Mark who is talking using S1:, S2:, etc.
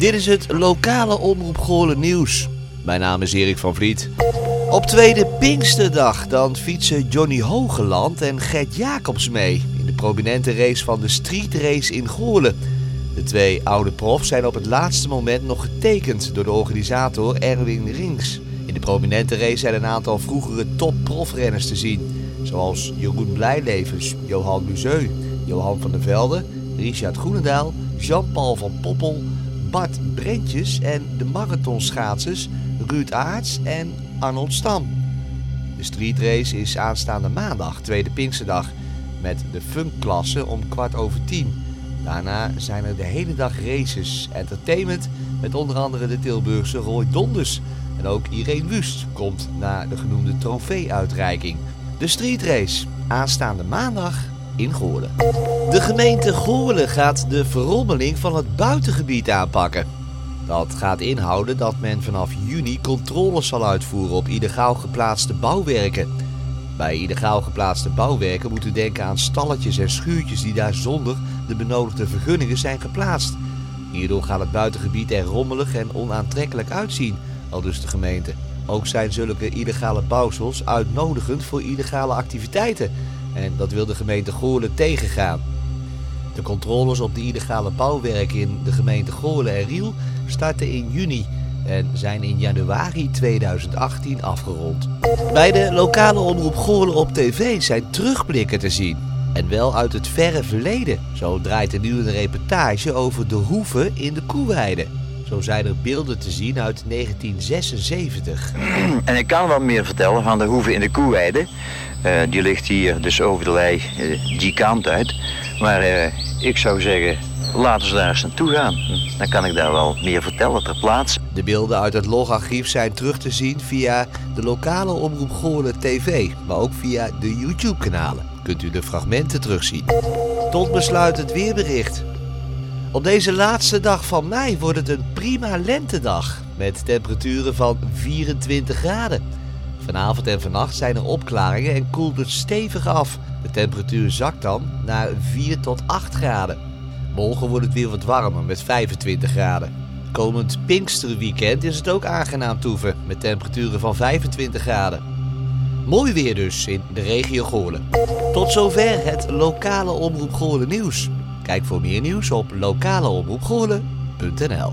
S1: Dit is het lokale Omroep Goorlen nieuws. Mijn naam is Erik van Vliet. Op tweede Pinksterdag dan fietsen Johnny Hogeland en Gert Jacobs mee in de prominente race van de Street Race in Goorlen. De twee oude profs zijn op het laatste moment nog getekend door de organisator Erwin Rings. In de prominente race zijn een aantal vroegere top-profrenners te zien, zoals Jeroen Blijlevens, Johan Muzeu, Johan van der Velde, Richard Groenendaal, Jean-Paul van Poppel, Bart Brentjes en de marathonschaatsers Ruud Aarts en Arnold Stam. De streetrace is aanstaande maandag, tweede Pinksterdag, met de funkklasse om kwart over tien. Daarna zijn er de hele dag races, entertainment met onder andere de Tilburgse Roy Donders. En ook Irene Wust komt naar de genoemde trofee-uitreiking. De streetrace, aanstaande maandag in. De gemeente Goorlen gaat de verrommeling van het buitengebied aanpakken. Dat gaat inhouden dat men vanaf juni controles zal uitvoeren op illegaal geplaatste bouwwerken. Bij illegaal geplaatste bouwwerken moet u denken aan stalletjes en schuurtjes die daar zonder de benodigde vergunningen zijn geplaatst. Hierdoor gaat het buitengebied er rommelig en onaantrekkelijk uitzien, al dus de gemeente. Ook zijn zulke illegale bouwsels uitnodigend voor illegale activiteiten. En dat wil de gemeente Goorlen tegengaan. De controles op de illegale bouwwerken in de gemeente Goorlen en Riel starten in juni en zijn in januari 2018 afgerond. Bij de lokale omroep Goorlen op tv zijn terugblikken te zien. En wel uit het verre verleden. Zo draait er nu een reportage over de hoeve in de Koeweide. Zo zijn er beelden te zien uit 1976.
S2: En ik kan wel meer vertellen van de hoeve in de Koeweide. Uh, die ligt hier dus over de lei uh, die kant uit. Maar uh, ik zou zeggen, laten we daar eens naartoe gaan. Dan kan ik daar wel meer vertellen ter plaatse.
S1: De beelden uit het logarchief zijn terug te zien via de lokale omroep Goorlen TV, maar ook via de YouTube-kanalen. Kunt u de fragmenten terugzien. Tot besluit het weerbericht. Op deze laatste dag van mei wordt het een prima lentedag met temperaturen van 24 graden. Vanavond en vannacht zijn er opklaringen en koelt het stevig af. De temperatuur zakt dan naar 4 tot 8 graden. Morgen wordt het weer wat warmer met 25 graden. Komend Pinksterweekend is het ook aangenaam toeven met temperaturen van 25 graden. Mooi weer dus in de regio Goorlen. Tot zover het lokale Omroep Goorlen nieuws. Kijk voor meer nieuws op lokaleomroepgoorlen.nl